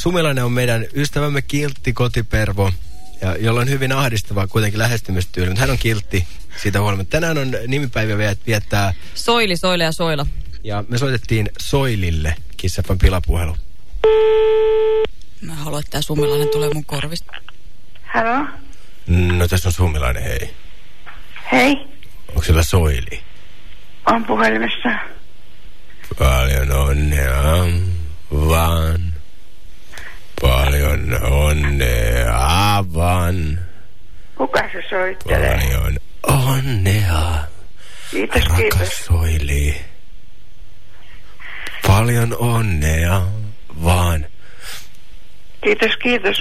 Sumilainen on meidän ystävämme kiltti kotipervo, ja, jolla on hyvin ahdistava kuitenkin lähestymistyyli, mutta hän on kiltti siitä huolimatta. Tänään on nimipäivä viettää... Soili, Soile ja Soila. Ja me soitettiin Soilille Kissafan pilapuhelu. Mä haluan, että tämä Sumilainen tulee mun korvista. Halo? No tässä on Sumilainen, hei. Hei, Onko siellä Soili? on puhelimessa. Paljon onnea vaan. Paljon onnea vaan. Kuka se soittelee? Paljon onnea, Kiitos, rakas kiitos. Soili. Paljon onnea vaan. Kiitos, kiitos.